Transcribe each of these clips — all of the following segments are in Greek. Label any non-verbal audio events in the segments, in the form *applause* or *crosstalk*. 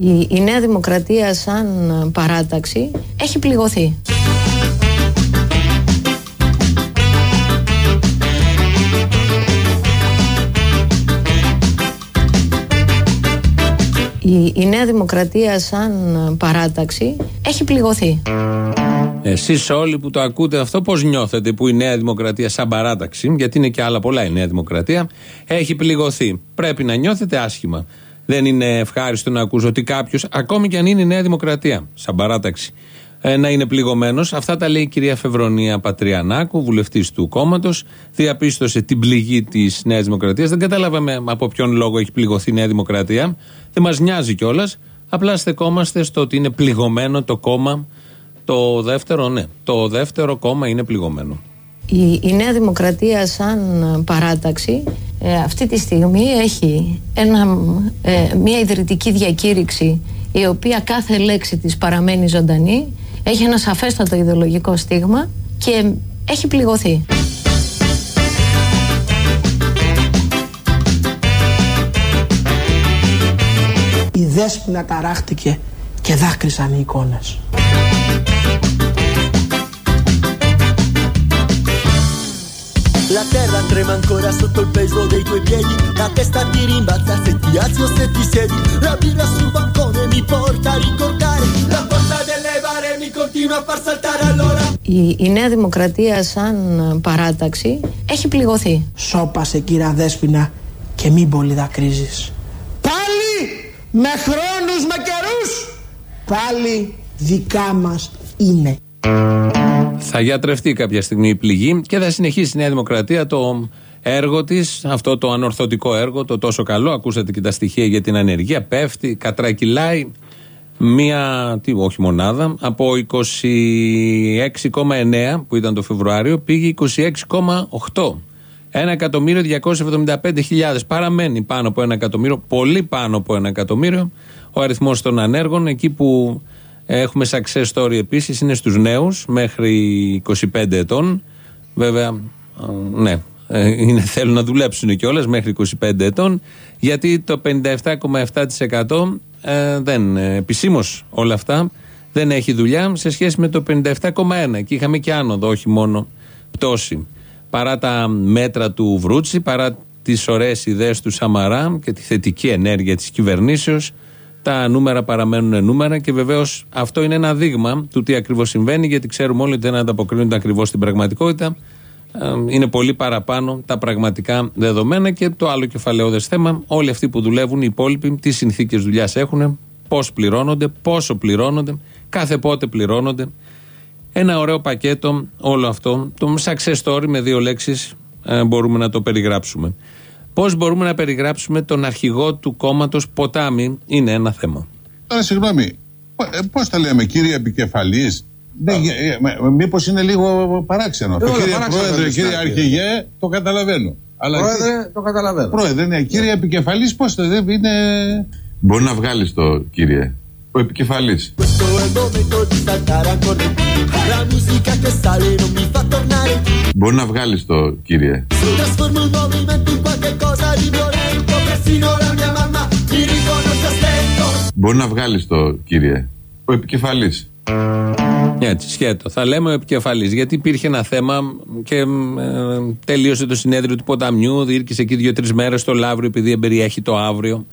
Η, η Νέα Δημοκρατία σαν παράταξη έχει πληγωθεί. Η, η Νέα Δημοκρατία σαν παράταξη έχει πληγωθεί. Εσείς όλοι που το ακούτε αυτό, πώς νιώθετε που η Νέα Δημοκρατία, σαν παράταξη, γιατί είναι και άλλα πολλά η Νέα Δημοκρατία, έχει πληγωθεί. Πρέπει να νιώθετε άσχημα. Δεν είναι ευχάριστο να ακούσω ότι κάποιος, ακόμη και αν είναι η Νέα Δημοκρατία, σαν παράταξη, ε, να είναι πληγωμένος. Αυτά τα λέει η κυρία Φεβρονία Πατριανάκου, βουλευτής του κόμματος. Διαπίστωσε την πληγή της Νέας Δημοκρατίας. Δεν καταλάβαμε από ποιον λόγο έχει πληγωθεί η Νέα Δημοκρατία. Δεν μας νοιάζει κιόλας. Απλά στεκόμαστε στο ότι είναι πληγωμένο το κόμμα. Το δεύτερο, ναι. Το δεύτερο κόμμα είναι πληγωμένο. Η, η Νέα Δημοκρατία σαν παράταξη ε, αυτή τη στιγμή έχει ένα, ε, μια ιδρυτική διακήρυξη η οποία κάθε λέξη της παραμένει ζωντανή έχει ένα σαφέστατο ιδεολογικό στίγμα και έχει πληγωθεί. Η δέσποινα ταράχτηκε και δάκρυσαν οι εικόνες. La terra trema ancora sotto il peso dei tuoi piedi La testa ti rimbalza se ti alzi o se ti siedi La birra sul bancone mi porta a ricordare La porta delle bare mi continua a far saltare allora Η, η Νέα Δημοκρατία σαν παράταξη έχει πληγωθεί. Σώπασε κύρα Δέσποινα και μην πολύ δακρύζεις Πάλι με χρόνους με καιρούς Πάλι δικά μας είναι Θα γιατρευτεί κάποια στιγμή η πληγή και θα συνεχίσει η Νέα Δημοκρατία το έργο της, αυτό το ανορθωτικό έργο, το τόσο καλό. Ακούσατε και τα στοιχεία για την ανεργία. Πέφτει, κατρακυλάει μία, τι, όχι μονάδα, από 26,9 που ήταν το Φεβρουάριο πήγε 26,8. 1.275.000 παραμένει πάνω από ένα εκατομμύριο, πολύ πάνω από ένα εκατομμύριο ο αριθμός των ανέργων εκεί που Έχουμε success story επίσης, είναι στους νέους μέχρι 25 ετών. Βέβαια, ναι, ε, είναι, θέλουν να δουλέψουν κιόλας μέχρι 25 ετών, γιατί το 57,7% ε, δεν, επισήμως όλα αυτά δεν έχει δουλειά σε σχέση με το 57,1%. Και είχαμε και άνοδο, όχι μόνο πτώση. Παρά τα μέτρα του Βρούτσι, παρά τις ωραίες ιδέες του Σαμαρά και τη θετική ενέργεια της κυβερνήσεως, τα νούμερα παραμένουν νούμερα και βεβαίως αυτό είναι ένα δείγμα του τι ακριβώς συμβαίνει, γιατί ξέρουμε όλοι ότι δεν ανταποκρίνονται ακριβώς στην πραγματικότητα. Είναι πολύ παραπάνω τα πραγματικά δεδομένα και το άλλο κεφαλαιόδες θέμα. Όλοι αυτοί που δουλεύουν, οι υπόλοιποι, τι συνθήκες δουλειάς έχουν, πώς πληρώνονται, πόσο πληρώνονται, κάθε πότε πληρώνονται. Ένα ωραίο πακέτο όλο αυτό. Το success story με δύο λέξεις ε, μπορούμε να το περιγράψουμε. Πώς μπορούμε να περιγράψουμε τον αρχηγό του κόμματος Ποτάμι, είναι ένα θέμα. Τώρα, συγγνώμη, πώς τα λέμε, κύριε Επικεφαλής, Μήπως είναι λίγο παράξενο αυτό. Κύριε Πρόεδρε, κύριε Αρχηγέ, το καταλαβαίνω. Αλλά πρόεδρε, το καταλαβαίνω. Πρόεδρε, ναι, κύριε Επικεφαλής, πώς το δεν είναι. Μπορεί να βγάλεις το κύριε. Ο επικεφαλής. Μπορεί να βγάλεις το κύριε. Μπορεί να βγάλεις το κύριε. Ο επικεφαλής. Έτσι, σχέτο. Θα λέμε ο επικεφαλής. Γιατί υπήρχε ένα θέμα και ε, τελείωσε το συνέδριο του ποταμιού. Διήρκησε εκεί δύο-τρεις μέρες το Λαύριο, επειδή εμπεριέχει το αύριο.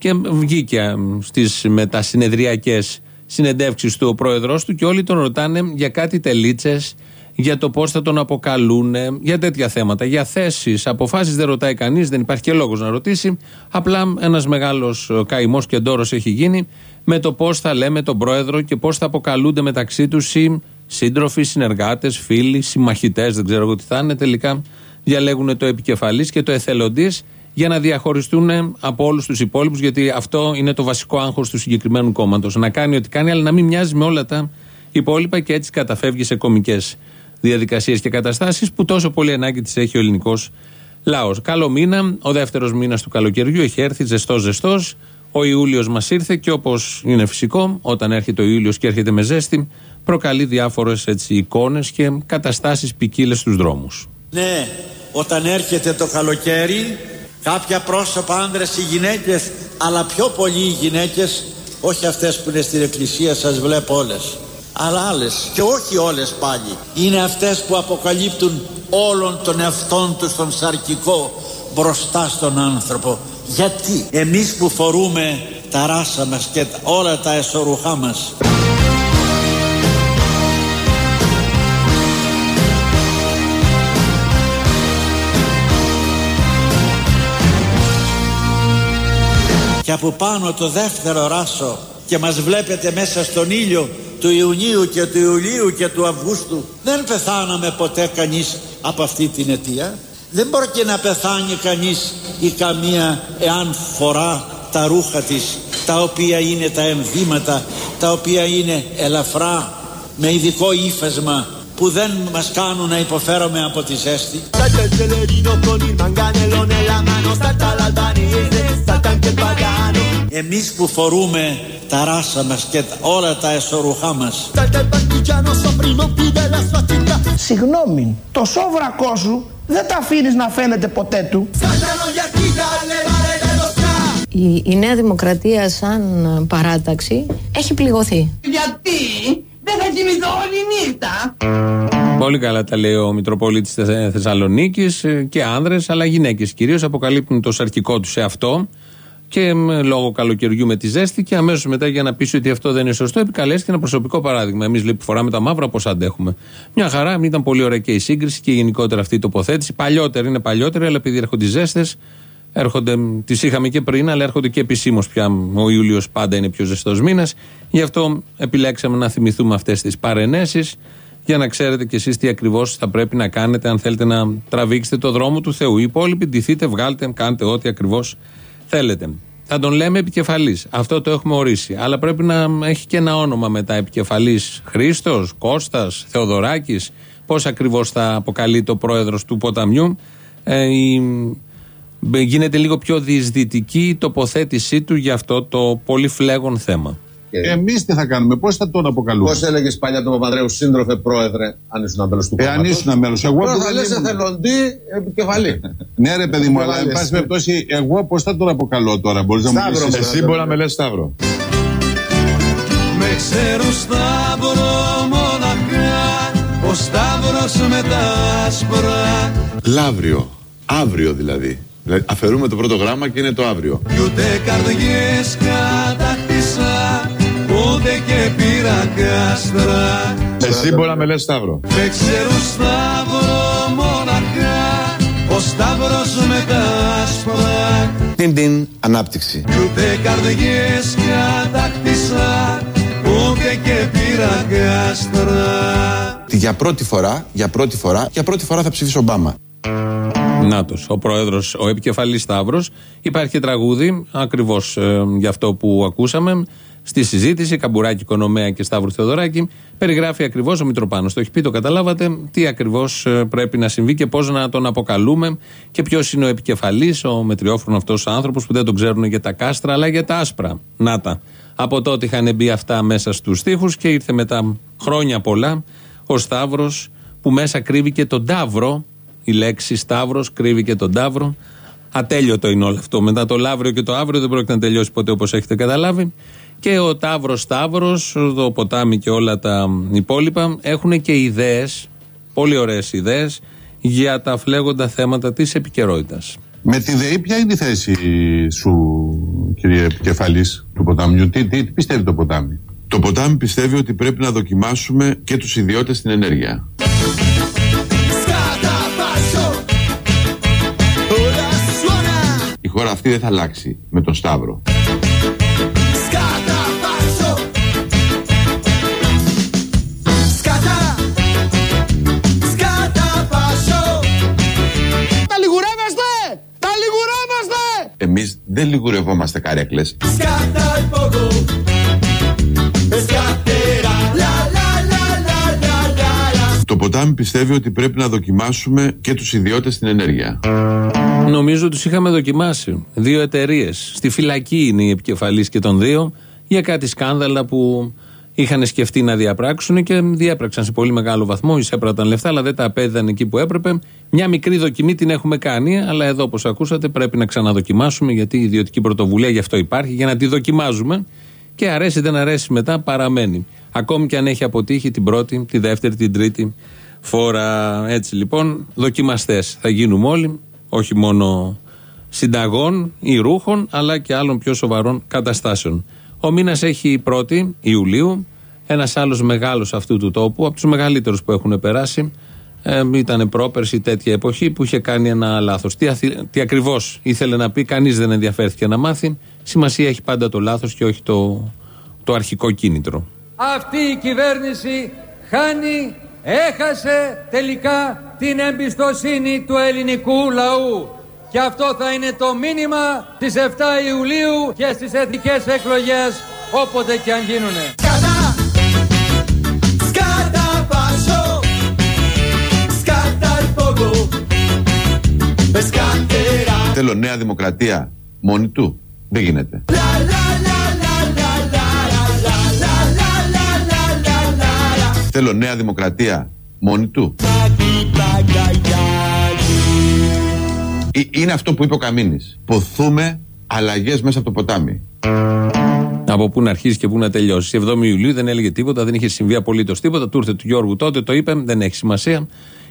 Και βγήκε στις μετασυνεδριακές συνεντεύξεις του ο πρόεδρό του και όλοι τον ρωτάνε για κάτι τελίτσες, για το πώς θα τον αποκαλούν, για τέτοια θέματα. Για θέσεις, αποφάσεις δεν ρωτάει κανείς, δεν υπάρχει και λόγος να ρωτήσει. Απλά ένας μεγάλος καημός και ντόρος έχει γίνει με το πώς θα λέμε τον πρόεδρο και πώς θα αποκαλούνται μεταξύ τους οι σύντροφοι, συνεργάτες, φίλοι, συμμαχητές, δεν ξέρω εγώ τι θα είναι. Τελικά διαλέγουν το επικεφαλής και το εθελοντής για να διαχωριστούν από όλους τους υπόλοιπους, γιατί αυτό είναι το βασικό άγχος του συγκεκριμένου κόμματος. Να κάνει ό,τι κάνει, αλλά να μην μοιάζει με όλα τα υπόλοιπα και έτσι καταφεύγει σε κομικές διαδικασίες και καταστάσεις που τόσο πολύ ανάγκη τις έχει ο ελληνικός λαός. Καλό μήνα, ο δεύτερος μήνας του καλοκαιριού έχει έρθει ζεστό-ζεστό. Ο Ιούλιος μας ήρθε και όπως είναι φυσικό, όταν έρχεται ο Ιούλιος και έρχεται με ζέστη, προκαλεί διάφορες εικόνες και καταστάσεις ποικίλες στους δρόμους. Ναι, όταν έρχεται το καλοκαίρι, κάποια πρόσωπα άνδρες ή γυναίκες, αλλά πιο πολύ οι γυναίκες, Όχι αυτές που είναι στην εκκλησία σας βλέπω όλες. Αλλά άλλες και όχι όλες πάλι. Είναι αυτές που αποκαλύπτουν όλων των εαυτών τους τον σαρκικό μπροστά στον άνθρωπο. Γιατί εμείς που φορούμε τα ράσα μας και όλα τα εσωρουχά μας και από πάνω το δεύτερο ράσο και μας βλέπετε μέσα στον ήλιο του Ιουνίου και του Ιουλίου και του Αυγούστου δεν πεθάναμε ποτέ κανείς από αυτή την αιτία. Δεν μπορεί και να πεθάνει κανείς ή καμία εάν φορά τα ρούχα της τα οποία είναι τα εμβήματα τα οποία είναι ελαφρά με ειδικό ύφασμα που δεν μας κάνουν να υποφέρομαι από τη ζέστη. Εμείς που φορούμε τα ράσα μας και όλα τα εσωρουχά μας. Συγγνώμη, το σόβρακό σου δεν τα αφήνεις να φαίνεται ποτέ του. Η, η Νέα Δημοκρατία σαν παράταξη έχει πληγωθεί. Γιατί; Δεν θα κοιμηθώ όλη νύχτα Πολύ καλά τα λέει ο Μητροπολίτης Θεσσαλονίκης ε, και άνδρες αλλά γυναίκες κυρίως αποκαλύπτουν το σαρκικό τους σε αυτό και λόγω καλοκαιριού με τη ζέστη και αμέσως μετά για να πει ότι αυτό δεν είναι σωστό, επικαλέστηκε ένα προσωπικό παράδειγμα. Εμείς λέει που φοράμε τα μαύρα, πώς αντέχουμε. Μια χαρά, ήταν πολύ ωραία και η σύγκριση και γενικότερα αυτή η τοποθέτηση. Παλιότερη είναι παλιότερη, αλλά επειδή έρχονται οι ζέστες, έρχονται, τις είχαμε και πριν, αλλά έρχονται και επισήμως πια. Ο Ιούλιος πάντα είναι πιο ζεστός μήνας. Γι' αυτό επιλέξαμε να θυμηθούμε αυτές τις παρενέσεις για να ξέρετε κι εσείς τι ακριβώς θα πρέπει να κάνετε αν θέλετε να τραβήξετε το δρόμο του Θεού. Οι υπόλοιποι ντυθείτε, βγάλτε, κάντε ό,τι ακριβώς θέλετε. Θα τον λέμε επικεφαλής. Αυτό το έχουμε ορίσει. Αλλά πρέπει να έχει και ένα όνομα μετά. Επικεφαλής Χρήστος, Κώστας, Θεοδωράκης. Πώς ακριβώς θα αποκαλεί το πρόεδρος του ποταμιού. Ε, η, γίνεται λίγο πιο διεισδυτική η τοποθέτησή του για αυτό το πολύ φλέγον θέμα. Εμείς τι θα κάνουμε, πώς θα τον αποκαλούμε; Πώς έλεγες παλιά τον Παπανδρέου, σύντροφε πρόεδρε, αν ήσουν μέλο του κόμματος. Εάν ήσουν μέλο, εγώ Τώρα θα λες εθελοντή επικεφαλή. *laughs* ναι, ρε παιδί μου, αλλά εν πάση περιπτώσει, εγώ πώς θα τον αποκαλώ τώρα, μπορείς να μου πεις. Εσύ μπορεί να με λες Σταύρο. Με ξέρουν Σταύρο μοναχά, ο Σταύρος με τα άσπρα. Λαύριο. Αύριο δηλαδή. Δηλαδή αφαιρούμε το πρώτο γράμμα και είναι το αύριο. Κι ούτε καρδιές κατακτήσα Ούτε και πήρα κάστρα Εσύ μπορεί να με λες Σταύρο. Με ξέρουν Σταύρο μοναχά Ο Σταύρος με τα άσπρα Την την ανάπτυξη. Κι ούτε καρδιές κατακτήσα Ούτε και πήρα κάστρα Για πρώτη φορά, για πρώτη φορά, για πρώτη φορά θα ψηφίσω Ομπάμα. Νάτος, ο πρόεδρος, ο επικεφαλής Σταύρος. Υπάρχει και τραγούδι ακριβώς ε, για αυτό που ακούσαμε στη συζήτηση. Καμπουράκη Κονομέα και Σταύρου Θεοδωράκη. Περιγράφει ακριβώς ο Μητροπάνος. Το έχει πει, το καταλάβατε, τι ακριβώς πρέπει να συμβεί και πώς να τον αποκαλούμε και ποιος είναι ο επικεφαλής, ο μετριόφρονο αυτός άνθρωπος που δεν τον ξέρουν για τα κάστρα αλλά για τα άσπρα. Νάτα. Από τότε είχαν μπει αυτά μέσα στους τοίχου και ήρθε μετά χρόνια πολλά ο Σταύρος που μέσα κρύβει και τον Ταύρο η λέξη Σταύρος κρύβει και τον Ταύρο. Ατέλειωτο είναι όλο αυτό. Μετά το Λαύριο και το αύριο δεν πρόκειται να τελειώσει ποτέ όπως έχετε καταλάβει. Και ο Ταύρος Σταύρος, το ποτάμι και όλα τα υπόλοιπα έχουν και ιδέες, πολύ ωραίες ιδέες, για τα φλέγοντα θέματα της επικαιρότητας. Με τη ΔΕΗ, ποια είναι η θέση σου, κύριε επικεφαλής του ποτάμιου, τι, τι, τι πιστεύει το ποτάμι; Το ποτάμι πιστεύει ότι πρέπει να δοκιμάσουμε και τους ιδιώτες στην ενέργεια. Χώρα αυτή δεν θα αλλάξει με τον Σταύρο. Τα λιγουρεύεστε! Τα λιγουρεύεστε! Εμείς δεν λιγουρευόμαστε καρέκλες. Το ποτάμι πιστεύει ότι πρέπει να δοκιμάσουμε και τους ιδιώτες στην ενέργεια. Νομίζω τους είχαμε δοκιμάσει. Δύο εταιρείες. Στη φυλακή είναι η επικεφαλή και των δύο για κάτι σκάνδαλα που είχαν σκεφτεί να διαπράξουν και διέπραξαν σε πολύ μεγάλο βαθμό. Εισέπραταν λεφτά, αλλά δεν τα απέδιδαν εκεί που έπρεπε. Μια μικρή δοκιμή την έχουμε κάνει, αλλά εδώ όπως ακούσατε πρέπει να ξαναδοκιμάσουμε γιατί η ιδιωτική πρωτοβουλία γι' αυτό υπάρχει, για να τη δοκιμάζουμε Και αρέσει δεν αρέσει μετά παραμένει. Ακόμη και αν έχει αποτύχει την πρώτη, τη δεύτερη, την τρίτη φορά. Έτσι λοιπόν, δοκιμαστές θα γίνουμε όλοι, όχι μόνο συνταγών ή ρούχων, αλλά και άλλων πιο σοβαρών καταστάσεων. Ο μήνας έχει 1η Ιουλίου, ένας άλλος μεγάλος αυτού του τόπου, από τους μεγαλύτερους που έχουν περάσει. Ε, ήταν πρόπερση τέτοια εποχή που είχε κάνει ένα λάθος. Τι, τι ακριβώς ήθελε να πει, κανείς δεν ενδιαφέρθηκε να μάθει. Σημασία έχει πάντα το λάθος και όχι το, το αρχικό κίνητρο. Αυτή η κυβέρνηση χάνει, έχασε τελικά την εμπιστοσύνη του ελληνικού λαού. Και αυτό θα είναι το μήνυμα της 7 Ιουλίου και στις εθνικές εκλογές όποτε και αν γίνουνε. Θέλω νέα δημοκρατία μόνη του. Δεν γίνεται. Θέλω νέα δημοκρατία μόνη του. Είναι αυτό που είπε ο Καμίνης. Ποθούμε αλλαγές μέσα από το ποτάμι. Από πού να αρχίσεις και πού να τελειώσεις. 7 Ιουλίου δεν έλεγε τίποτα, δεν είχε συμβεί απολύτως τίποτα. Του ήρθε του Γιώργου τότε, το είπε, δεν έχει σημασία.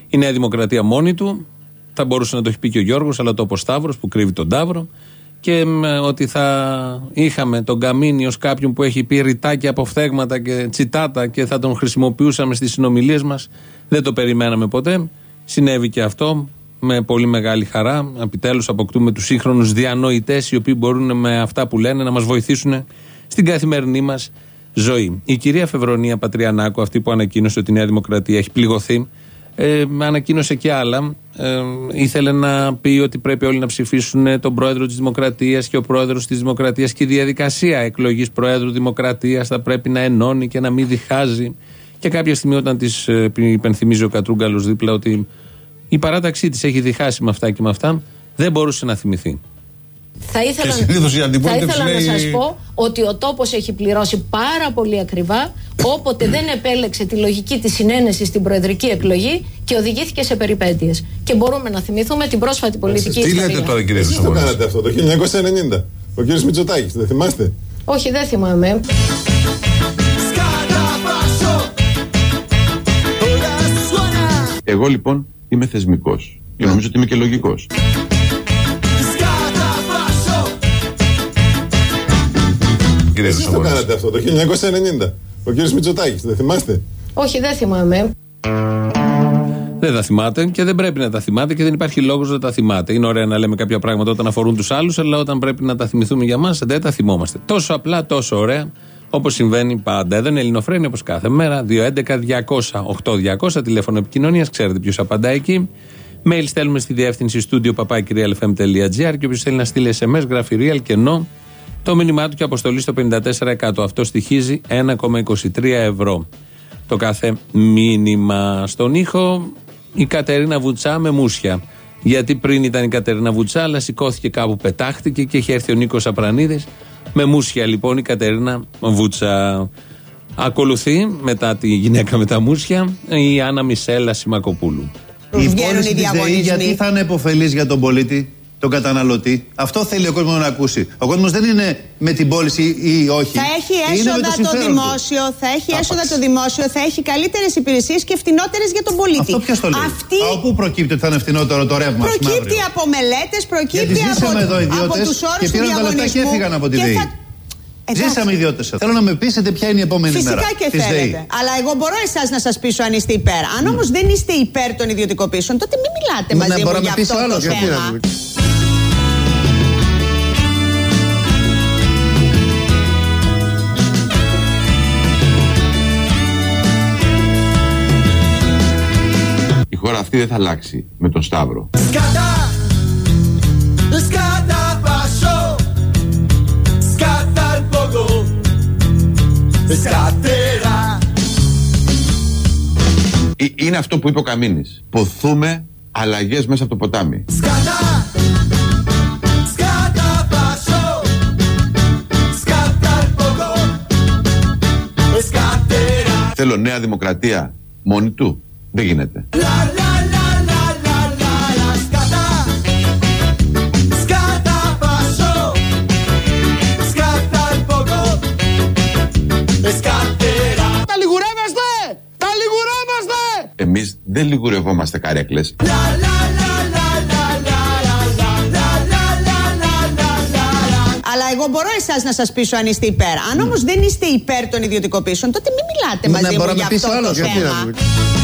Η Νέα Δημοκρατία μόνη του. Θα μπορούσε να το έχει πει και ο Γιώργος, αλλά το Σταύρος που κρύβει τον Ταύρο. Και ότι θα είχαμε τον Καμίνη ως κάποιον που έχει πει ρητάκια από φθέγματα και τσιτάτα και θα τον χρησιμοποιούσαμε στις συνομιλίες μας. Δεν το περιμέναμε ποτέ. Συνέβη και αυτό με πολύ μεγάλη χαρά. Επιτέλους αποκτούμε τους σύγχρονους διανοητές οι οποίοι μπορούν με αυτά που λένε να μας βοηθήσουν στην καθημερινή μας ζωή. Η κυρία Φεβρονία Πατριανάκου, αυτή που ανακοίνωσε ότι η Νέα Δημοκρατία έχει πληγωθεί, ε, ανακοίνωσε και άλλα. Ε, ήθελε να πει ότι πρέπει όλοι να ψηφίσουν τον πρόεδρο της Δημοκρατίας και ο πρόεδρος της Δημοκρατίας και η διαδικασία εκλογής πρόεδρου Δημοκρατίας θα πρέπει να ενώνει και να μην διχάζει. Και κάποια στιγμή, όταν της ε, υπενθυμίζει ο Κατρούγκαλος δίπλα ότι η παράταξή της έχει διχάσει με αυτά και με αυτά, δεν μπορούσε να θυμηθεί. Θα ήθελα, θα ήθελα να σας πω ότι ο τόπος έχει πληρώσει πάρα πολύ ακριβά όποτε δεν επέλεξε τη λογική της συνένεσης στην προεδρική εκλογή και οδηγήθηκε σε περιπέτειες. Και μπορούμε να θυμηθούμε την πρόσφατη πολιτική ιστορία. Τι λέτε τώρα κύριε Εσείς το κάνατε αυτό το 1990. Ο κύριος Μητσοτάκης, δεν θυμάστε; Όχι, δεν θυμάμαι. Εγώ λοιπόν είμαι θεσμικός. Και νομίζω ότι είμαι και λογικός. Κύριε Εσείς το κάνατε αυτό το 1990. Ο κύριος Μητσοτάκης, δεν θυμάστε; Όχι, δεν θυμάμαι. Δεν τα θυμάται και δεν πρέπει να τα θυμάται και δεν υπάρχει λόγος να τα θυμάται. Είναι ωραία να λέμε κάποια πράγματα όταν αφορούν τους άλλους, αλλά όταν πρέπει να τα θυμηθούμε για μας, δεν τα θυμόμαστε. Τόσο απλά, τόσο ωραία, όπως συμβαίνει πάντα. Εδώ είναι Ελληνοφρένη όπως κάθε μέρα. 211-200-8200, τηλέφωνο επικοινωνίας, ξέρετε ποιος απαντάει εκεί. Mail στέλνουμε στη διεύθυνση studio papakirialfm.gr και όποιος θέλει να στείλει SMS, γράφει real και no το μήνυμά του και αποστολή στο 54%. Αυτό στοιχίζει 1,23 ευρώ. Το κάθε μήνυμα στον ήχο η Κατερίνα Βουτσά με μουσια. Γιατί πριν ήταν η Κατερίνα Βουτσά, αλλά σηκώθηκε κάπου, πετάχτηκε και έχει έρθει ο Νίκος Απρανίδης. Με μουσια λοιπόν η Κατερίνα Βουτσά. Ακολουθεί μετά τη γυναίκα με τα μουσια η Άννα Μισέλα Σιμακοπούλου. Η πώληση γιατί θα είναι υποφελή για τον πολίτη; Τον καταναλωτή. Αυτό θέλει ο κόσμος να ακούσει. Ο κόσμος δεν είναι με την πώληση ή όχι. Θα έχει έσοδα το, το δημόσιο, θα έχει έσοδα το δημόσιο, θα έχει καλύτερες υπηρεσίες και φτηνότερες για τον πολίτη. Αυτό ποιος το λέει; Αυτή... Από πού προκύπτει ότι θα είναι φτηνότερο το ρεύμα, Προκύπτει από μελέτες, προκύπτει από, εδώ από τους όρους του διαγωνισμού. τα λεφτά και έφυγαν από τη ΔΕΗ. Ζήσαμε ιδιώτες. Θέλω να με πείσετε ποια είναι η επόμενη Φυσικά μέρα. Φυσικά και θέλετε. Αλλά εγώ μπορώ εσάς να σας πείσω αν είστε υπέρ. Αν όμως δεν είστε υπέρ των ιδιωτικοποιήσεων, τότε μην μιλάτε μαζί μου για αυτό το θέμα. Χώρα αυτή δεν θα αλλάξει με τον Σταύρο. Ε, είναι αυτό που είπε ο Καμίνης. Ποθούμε αλλαγές μέσα από το ποτάμι. Θέλω νέα δημοκρατία μόνη του. Δεν γίνεται. Εμεί δεν λιγουρευόμαστε καρέκλες. Αλλά εγώ μπορώ εσάς να σας πείσω αν είστε υπέρ. Αν όμως δεν είστε υπέρ των ιδιωτικοποιήσεων, τότε μην μιλάτε μαζί μου για αυτό το θέμα.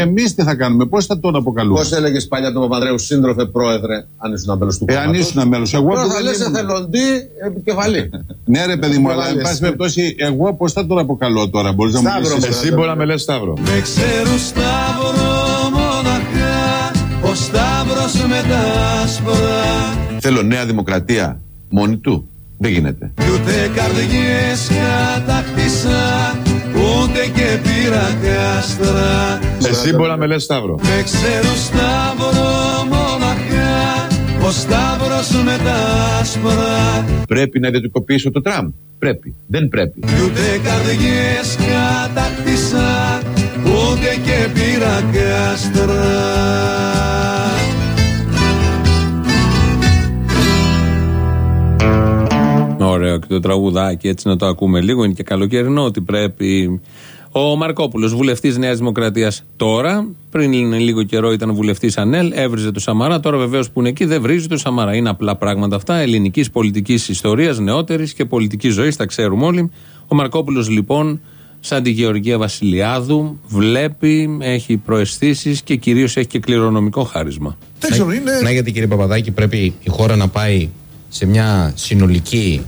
Εμείς τι θα κάνουμε, πώς θα τον αποκαλούμε; Πώς έλεγες παλιά τον Παπανδρέου, σύντροφε πρόεδρε, αν ήσουν μέλο του κόμματο. Εάν ήσουν μέλο, εγώ Τώρα θα λες εθελοντή επικεφαλή. *laughs* ναι, ρε παιδί μου, αλλά εν πάση περιπτώσει, εγώ πώς θα τον αποκαλώ τώρα, μπορείς να μου πεις. Εσύ; μπορεί να με λες Σταύρο. Δεν ξέρω Σταύρο μοναχά, ο Σταύρος με τα άσπρα. Θέλω νέα δημοκρατία μόνη του. Δεν γίνεται. Κι ούτε καρδιές κατακτήσα ούτε και πήρα κάστρα Εσύ μπορεί να με λες Σταύρο. Δεν ξέρω Σταύρο μοναχά Ο Σταύρος με τα άσπρα. Πρέπει να ιδιωτικοποιήσω το τραμ. Πρέπει, δεν πρέπει. Κι ούτε καρδιές κατακτήσα Ούτε και πήρα κάστρα. Ωραίο και το τραγουδάκι έτσι να το ακούμε λίγο. Είναι και καλοκαιρινό ότι πρέπει. Ο Μαρκόπουλος, βουλευτής Νέας Δημοκρατίας τώρα, πριν λίγο καιρό ήταν βουλευτής Ανέλ, έβριζε το Σαμαρά. Τώρα βεβαίως που είναι εκεί δεν βρίζει το Σαμαρά. Είναι απλά πράγματα αυτά ελληνικής πολιτικής ιστορίας, νεότερης και πολιτικής ζωής, τα ξέρουμε όλοι. Ο Μαρκόπουλος λοιπόν, σαν τη Γεωργία Βασιλιάδου, βλέπει, έχει προαισθήσεις και κυρίως έχει και κληρονομικό χάρισμα. Δεν ξέρω, είναι. Ναι, γιατί κύριε Παπαδάκη, πρέπει η χώρα να πάει σε μια συνολική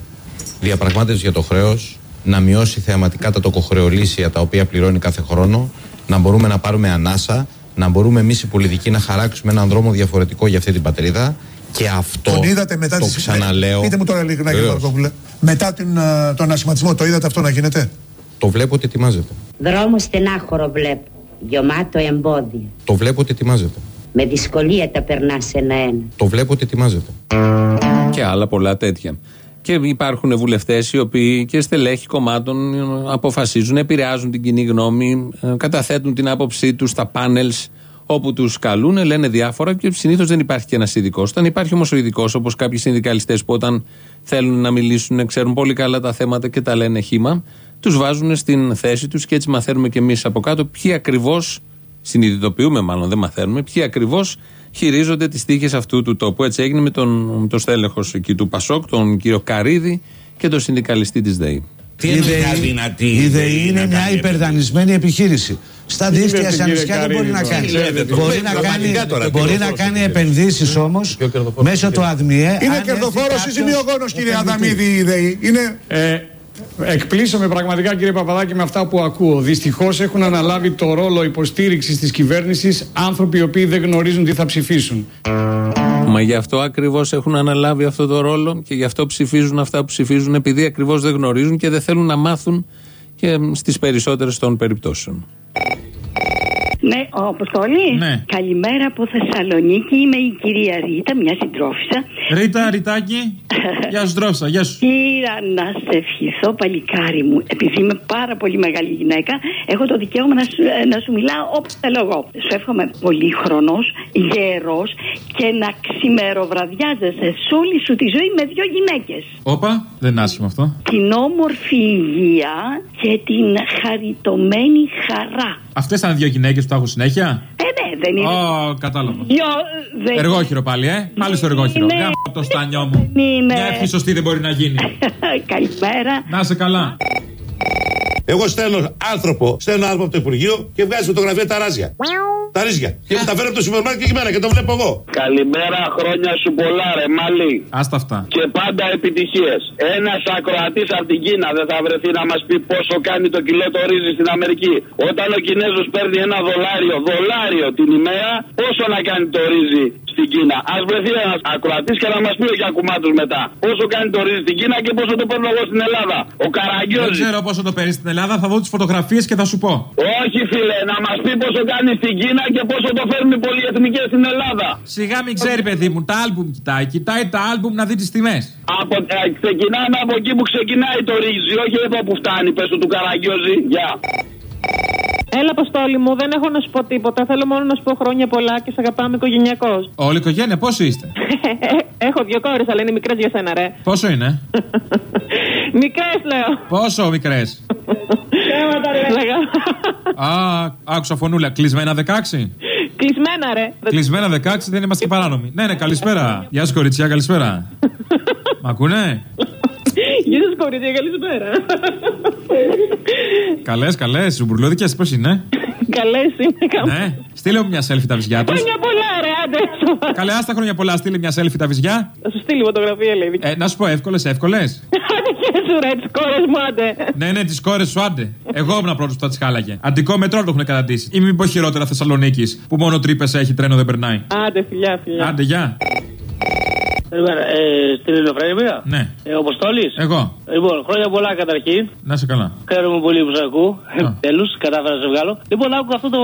διαπραγμάτευση για το χρέος, να μειώσει θεαματικά τα τοκοχρεωλήσια τα οποία πληρώνει κάθε χρόνο, να μπορούμε να πάρουμε ανάσα, να μπορούμε εμείς οι πολιτικοί να χαράξουμε έναν δρόμο διαφορετικό για αυτή την πατρίδα. Και αυτό τον είδατε μετά το ξαναλέω. Πείτε μου τώρα λίγο, κύριε Μετά την, τον ασχηματισμό, το είδατε αυτό να γίνεται; Το βλέπω ότι ετοιμάζεται. Δρόμο στενάχωρο βλέπω. Γεμάτο εμπόδιο. Το βλέπω ότι ετοιμάζεται. Με δυσκολία τα περνάς ένα-ένα. Το βλέπω ότι ετοιμάζεται. Και άλλα πολλά τέτοια. Και υπάρχουν βουλευτές οι οποίοι και στελέχοι κομμάτων αποφασίζουν, επηρεάζουν την κοινή γνώμη, ε, καταθέτουν την άποψή τους στα πάνελς όπου τους καλούν, λένε διάφορα και συνήθως δεν υπάρχει και ένας ειδικός. Όταν υπάρχει όμως ο ειδικός, όπως κάποιοι συνδικαλιστές που όταν θέλουν να μιλήσουν, ξέρουν πολύ καλά τα θέματα και τα λένε χήμα, τους βάζουν στην θέση τους και έτσι μαθαίνουμε κι εμείς από κάτω ποιοι ακριβώς, συνειδητοποιούμε μάλλον, δεν μαθαίνουμε, ποιοι ακριβώς χειρίζονται τις τύχες αυτού του τόπου. Έτσι έγινε με τον το στέλεχος εκεί του Πασόκ, τον κύριο Καρίδη και τον συνδικαλιστή της ΔΕΗ. Τι είναι μια δυνατή. Η ΔΕΗ είναι μια υπερδανισμένη επιχείρηση. Στα δίκτυα σαν νησιά δεν μπορεί να κάνει. Μπορεί να κάνει, μπορεί να κάνει επενδύσεις όμως μέσω του ΑΔΜΙΕ. Είναι κερδοφόρος ή σημειογόνος, κύριε Αδαμίδη, η ΔΕΗ; Είναι. Ε, Εκπλήσωμαι πραγματικά κύριε Παπαδάκη με αυτά που ακούω. Δυστυχώς έχουν αναλάβει το ρόλο υποστήριξης της κυβέρνησης άνθρωποι οι οποίοι δεν γνωρίζουν τι θα ψηφίσουν. Μα γι' αυτό ακριβώς έχουν αναλάβει αυτό το ρόλο και γι' αυτό ψηφίζουν αυτά που ψηφίζουν, επειδή ακριβώς δεν γνωρίζουν και δεν θέλουν να μάθουν και στις περισσότερες των περιπτώσεων. Ναι, ο Αποστόλη. Ναι. Καλημέρα από Θεσσαλονίκη. Είμαι η κυρία Ρίτα, μια συντρόφισσα. Ρίτα, Ριτάκι. γεια σου, τρόφισσα, γεια σου. Κύρα, να σε ευχηθώ, παλικάρι μου. Επειδή είμαι πάρα πολύ μεγάλη γυναίκα, έχω το δικαίωμα να σου, ε, να σου μιλάω όπω θέλω εγώ. Σου εύχομαι πολύχρονο, γερός και να ξημεροβραδιάζεσαι σε όλη σου τη ζωή με δύο γυναίκες. Όπα, δεν είναι άσχημο αυτό. Την όμορφη υγεία και την χαριτωμένη χαρά. Αυτές ήταν δύο γυναίκες που τα έχω συνέχεια; Ε, ναι, δεν είναι. Ω, κατάλαβα. Δυο, δεν... Εργόχειρο πάλι, ε. Πάλι στο εργόχειρο. είναι. Γάμο το στανιό μου. είναι. Μια ευχή σωστή δεν μπορεί να γίνει. *laughs* Καλημέρα. Να είσαι καλά. Εγώ στέλνω άνθρωπο, στέλνω άνθρωπο από το Υπουργείο και βγάζει φωτογραφία τα ράζια. Τα ρίζια. Και μου τα φέρνω από το σούπερ μάρκετ και μένα και το βλέπω εγώ. Καλημέρα, χρόνια σου πολλά, ρε Μαλή. Άστα αυτά. Και πάντα επιτυχίες. Ένας ακροατής από την Κίνα δεν θα βρεθεί να μας πει πόσο κάνει το κιλό το ρύζι στην Αμερική. Όταν ο Κινέζος παίρνει ένα δολάριο, δολάριο την ημέρα, πόσο να κάνει το ρύζι στην Κίνα. Α βρεθεί ένας ακροατής και να μας πει ο Γιακουμάτο μετά. Πόσο κάνει το ρύζι στην Κίνα και πόσο το παίρνω εγώ στην Ελλάδα. Ο Καραγκιόζη. Δεν ξέρω πόσο το παίρνεις στην Ελλάδα, θα δω τις φωτογραφίες και θα σου πω. Όχι, φίλε, να μας πει πόσο κάνει στην Κίνα και πόσο το φέρνουν οι πολυεθνικές στην Ελλάδα. Σιγά μην ξέρει, παιδί μου, τα άλμπουμ κοιτάει. Κοιτάει τα άλμπουμ να δει τις τιμές. Από, ε, ξεκινάμε από εκεί που ξεκινάει το ρύζι, όχι εδώ που φτάνει, πες του Καραγκιόζη. Γεια. Έλα, Αποστόλη μου, δεν έχω να σου πω τίποτα. Θέλω μόνο να σου πω χρόνια πολλά και σε αγαπάμε οικογενειακώς. Όλη η οικογένεια, πόσο είστε; *laughs* έχω δύο κόρες, αλλά είναι μικρές για σένα, ρε. Πόσο είναι; *laughs* μικρές, λέω. Πόσο μικρές; Α, άκουσα φωνούλα. Κλεισμένα 16. Κλεισμένα, ρε. Κλεισμένα 16 δεν είμαστε και παράνομοι. Ναι, ναι, καλησπέρα. Γεια σα, κοριτσιά, καλησπέρα. Μ' ακούνε; Γεια σα, κορίτσια, καλησπέρα. Καλές, καλές, ζουμπουρλούδικε, πώς είναι; Καλές είναι, καλά. Ναι, στείλε μου μια selfie τα βυζιά τους. Χρόνια πολλά, ρε, άντε. Καλέ, άστα χρόνια πολλά, στείλε μια selfie τα βυζιά. Θα σου στείλει φωτογραφία, λέει. Ε, να σου πω, εύκολες, εύκολες. Άντε και σου, ρε, τις κόρες μου, άντε. Ναι, ναι, τις κόρες σου, άντε. Εγώ ήμουν πρώτος που τα τις χάλαγε. Αντικό μετρό το έχουν καταντήσει. Ή μην πω χειρότερα Θεσσαλονίκης που μόνο τρύπες έχει, τρένο δεν περνάει. Άντε, φιλιά, φιλιά. Άντε, γεια. Ε, στην Ελληνοφρένεια. Ναι. Ε, ο Αποστόλης. Εγώ. Λοιπόν, χρόνια πολλά καταρχήν. Να σε καλά. Χαίρομαι πολύ που σε ακούω. Τέλος, κατάφερα να σε βγάλω. Λοιπόν, άκουγα αυτό το,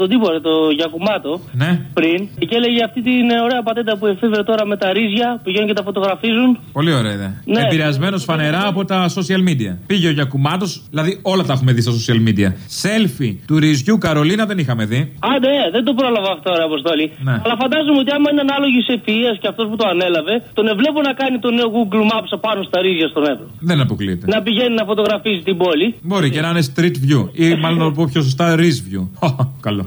το τύπο, ρε, το Γιακουμάτο. Ναι. Πριν. Και έλεγε αυτή την ωραία πατέντα που εφήβρε τώρα με τα ρίζια που πηγαίνουν και τα φωτογραφίζουν. Πολύ ωραία ιδέα. Ναι. Επηρεασμένος φανερά από τα social media. Πήγε ο Γιακουμάτος, δηλαδή όλα τα έχουμε δει στα social media. Selfie του ρυζιού Καρολίνα δεν είχαμε δει. Άντε, ε, δεν το πρόλαβα αυτό, ρε Αποστόλη. Ναι. Αλλά φαντάζομαι ότι άμα είναι ανάλογης σε ευφυία και αυτός που το ανέλαβε, τον βλέπω να κάνει το νέο Google Maps απάνω στα ρίζια στον Εύρο. Δεν αποκλείεται. Να πηγαίνει να φωτογραφίζει την πόλη. Μπορεί και να είναι street view ή μάλλον να το πω πιο σωστά riz view. Καλό.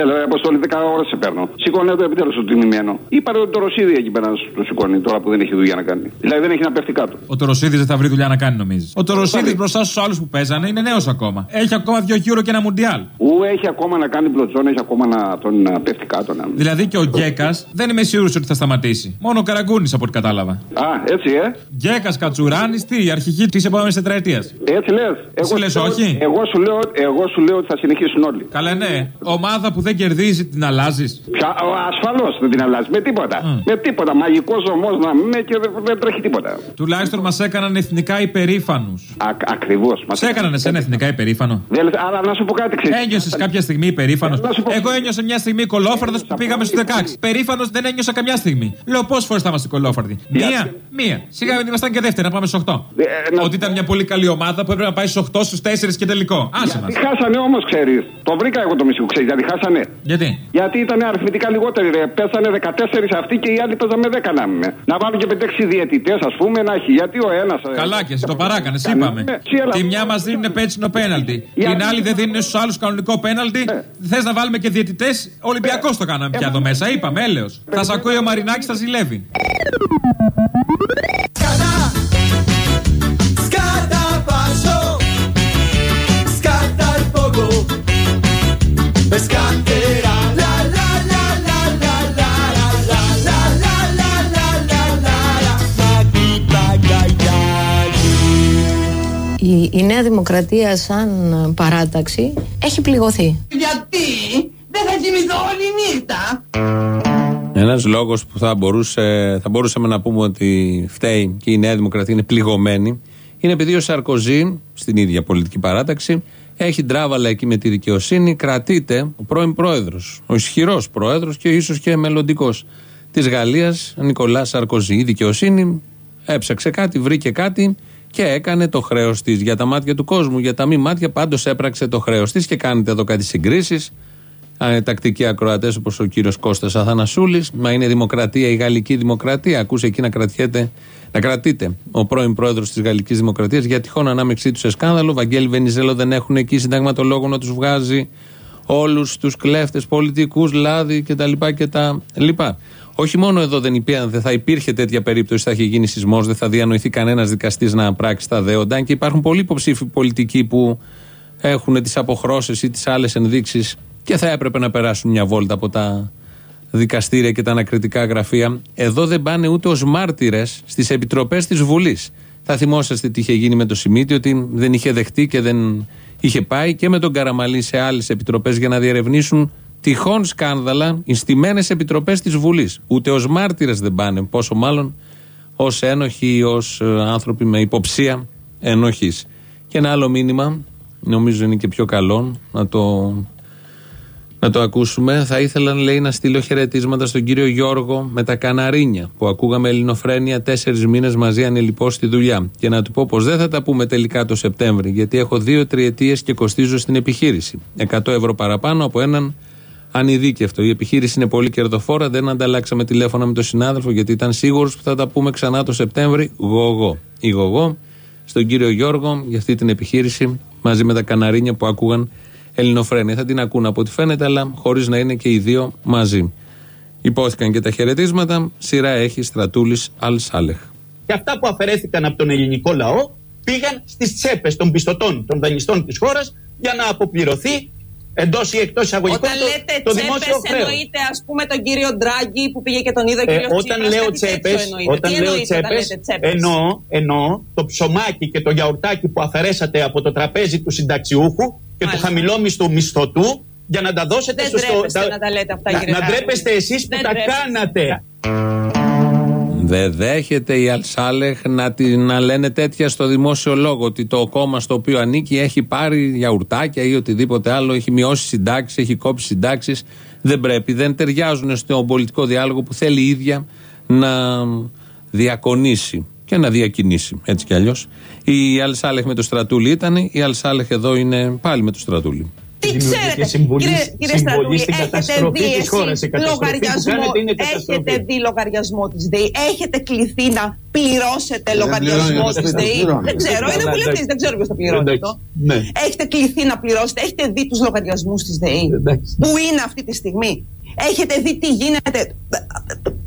Έλα, ρε Αποστόλη, 10 ώρες σε παίρνω. Σηκώνε το επιτέλους το τιμημένο. Είπατε ότι το Ρωσίδι εκεί πέρα το σηκώνει τώρα που δεν έχει δουλειά να κάνει. Δηλαδή δεν έχει να πέφτει κάτω. Ο Τωροσίδη δεν θα βρει δουλειά να κάνει, νομίζεις. Ο Τωροσίδη μπροστά στους άλλους που παίζανε είναι νέος ακόμα. Έχει ακόμα δύο γύρω και ένα μουντιάλ. Ου έχει ακόμα να κάνει πλωτζόν, έχει ακόμα να τον να πέφτει κάτω. Να... Δηλαδή και ο Γκέκας δεν είμαι σίγουρος ότι θα σταματήσει. Μόνο ο Καραγκούνης από ό,τι κατάλαβα. Α, έτσι, ε. Γκέκας, Κατσουράνης, τι, η αρχική της επόμενης τετραετίας. Έτσι λες. Εσύ λες όχι; Εγώ σου, λέω, εγώ σου λέω ότι θα συνεχίσουν όλοι. Καλά, ναι. Ομάδα που δεν κερδίζει την αλλάζεις. Ασφαλώς δεν την αλλάζει. Με τίποτα. Με τίποτα. Μαγικός ομός να μην και δεν, δεν τρέχει τίποτα. Τουλάχιστον μας έκαναν εθνικά υπερήφανους. Ακριβώς. Μας έκαναν εσένα εθνικά υπερήφανο; Δεν, αλλά να σου πω κάτι ξέρεις. Ένιωσες κάποια στιγμή υπερήφανος; Εγώ ένιωσα μια στιγμή κολόφαρδος που πήγαμε στους 16. Περήφανος δεν ένιωσα καμιά στιγμή. Λέω πόσες φορές θα είμαστε κολόφαρδοι; Μία, μία. Σιγά μην ήμασταν και δεύτερη, να πάμε στους 8. Ότι ήταν μια πολύ καλή ομάδα που έπρεπε να πάει στους 8, στους 4 και τελικό. Άσε μας. Χάσανε όμως, ξέρεις. Το βρήκα εγώ το μισό, ξέρεις. Γιατί χάσανε. Γιατί; Γιατί ήταν αριθμητικά λιγότεροι. Ρε. Πέσανε 14 αυτοί και οι άλλοι παίζαμε 10 να είμαι. Να βάλουν και 5-6 διαιτητές, ας πούμε, να έχει. Γιατί ο ένας. Καλά και εσύ το παράκανες, είπαμε. Τη μια μας δίνουν πέτσινο πέναλτι. Την άλλη δεν δίνουν στους άλλους κανονικό πέναλτι. Θες να βάλουμε και διαιτητές; Ολυμπιακός το κάναμε πια εδώ μέσα. Είπαμε, έλεος. Θα σα ακούει ο Μαρινάκης, θα ζηλεύει. Νέα Δημοκρατία σαν παράταξη έχει πληγωθεί. Γιατί δεν θα κοιμηθώ όλη νύχτα. Ένας λόγος που θα, μπορούσε, θα μπορούσαμε να πούμε ότι φταίει και η Νέα Δημοκρατία είναι πληγωμένη είναι επειδή ο Σαρκοζή στην ίδια πολιτική παράταξη έχει ντράβαλα εκεί με τη δικαιοσύνη. Κρατείται ο πρώην πρόεδρος, ο ισχυρός πρόεδρος και ίσως και μελλοντικός της Γαλλίας, Νικολάς Σαρκοζή. Η δικαιοσύνη έψαξε κάτι, βρήκε κάτι και έκανε το χρέος της για τα μάτια του κόσμου. Για τα μη μάτια πάντως έπραξε το χρέος της και κάνετε εδώ κάτι συγκρίσεις. Τακτικοί ακροατές όπως ο κύριος Κώστας Αθανασούλης. Μα είναι δημοκρατία η γαλλική δημοκρατία. Ακούσε εκεί να κρατιέται να κρατείτε ο πρώην πρόεδρος της Γαλλικής Δημοκρατίας για τυχόν ανάμεξή του σε σκάνδαλο. Βαγγέλη Βενιζέλο δεν έχουν εκεί συνταγματολόγο να τους βγάζει όλους τους κλέφτες, πολιτικούς, λάδι κτλ. Όχι μόνο εδώ δεν, υπήρχε, δεν θα υπήρχε τέτοια περίπτωση, θα είχε γίνει σεισμός, δεν θα διανοηθεί κανένας δικαστής να πράξει τα δέοντα. Και υπάρχουν πολλοί υποψήφοι πολιτικοί που έχουν τις αποχρώσεις ή τις άλλες ενδείξεις και θα έπρεπε να περάσουν μια βόλτα από τα δικαστήρια και τα ανακριτικά γραφεία. Εδώ δεν πάνε ούτε ως μάρτυρες στις επιτροπές της Βουλής. Θα θυμόσαστε τι είχε γίνει με το Σιμίτι, ότι δεν είχε δεχτεί και δεν είχε πάει και με τον Καραμαλή σε άλλες επιτροπές για να διερευνήσουν Τυχόν σκάνδαλα, οι στημένε επιτροπές της Βουλής. Ούτε ως μάρτυρες δεν πάνε, πόσο μάλλον ως ένοχοι ή ω άνθρωποι με υποψία ενοχής. Και ένα άλλο μήνυμα, νομίζω είναι και πιο καλό να το, να το ακούσουμε. Θα ήθελα, λέει, να στείλω χαιρετίσματα στον κύριο Γιώργο με τα Καναρίνια που ακούγαμε ελληνοφρένεια τέσσερις μήνες μαζί ανελειπώ στη δουλειά. Και να του πω πως δεν θα τα πούμε τελικά το Σεπτέμβρη, γιατί έχω δύο τριετίες και κοστίζω στην επιχείρηση. 100 ευρώ παραπάνω από έναν ανειδίκευτο. Η επιχείρηση είναι πολύ κερδοφόρα. Δεν ανταλλάξαμε τηλέφωνα με τον συνάδελφο γιατί ήταν σίγουρος που θα τα πούμε ξανά το Σεπτέμβρη. Γογό. Η γογό στον κύριο Γιώργο για αυτή την επιχείρηση μαζί με τα καναρίνια που άκουγαν ελληνοφρένια. Θα την ακούν από ό,τι φαίνεται, αλλά χωρίς να είναι και οι δύο μαζί. Υπόθηκαν και τα χαιρετίσματα. Σειρά έχει στρατούλης Αλ Σάλεχ. Και αυτά που αφαιρέθηκαν από τον ελληνικό λαό πήγαν στις τσέπες των πιστωτών, των δανειστών της χώρας για να αποπληρωθεί εντός ή εκτός εισαγωγικών Όταν το, λέτε το τσέπες, δημόσιο χρέος. εννοείται ας πούμε τον κύριο Ντράγκη που πήγε και τον είδε ο Ε, κύριος όταν λέω τσέπες, όταν λέω τσέπες, εννοώ, εννοώ το ψωμάκι και το γιαουρτάκι που αφαιρέσατε από το τραπέζι του συνταξιούχου και του χαμηλόμισθου μισθωτού για να τα δώσετε Δεν στο. ντρέπεστε να τα λέτε αυτά, να, κύριε να Ράπη. ντρέπεστε εσείς που Δεν τα ντρέπεστε. κάνατε. Δεν δέχεται η Αλσάλεχ να, τη- να λένε τέτοια στο δημόσιο λόγο ότι το κόμμα στο οποίο ανήκει έχει πάρει γιαουρτάκια ή οτιδήποτε άλλο, έχει μειώσει συντάξεις, έχει κόψει συντάξεις. Δεν πρέπει, δεν ταιριάζουν στον πολιτικό διάλογο που θέλει η ίδια να διακονήσει και να διακινήσει. Έτσι κι αλλιώς. Η Αλσάλεχ με το στρατούλι ήταν, η Αλσάλεχ εδώ είναι πάλι με το στρατούλι. Τι ξέρετε, κύριε, κύριε Στρατούλη, έχετε δει εσείς λογαριασμό, έχετε δει λογαριασμό της ΔΕΗ, έχετε κληθεί να πληρώσετε λογαριασμό πληρώνει, της δεν ΔΕΗ; πληρώνει. Δεν ξέρω, είναι Καλά, βουλευτής, εντάξει. δεν ξέρω ποιος το πληρώνει Εντάξει, αυτό. ναι. Έχετε κληθεί να πληρώσετε, έχετε δει τους λογαριασμούς της ΔΕΗ; Πού είναι αυτή τη στιγμή; Έχετε δει τι γίνεται;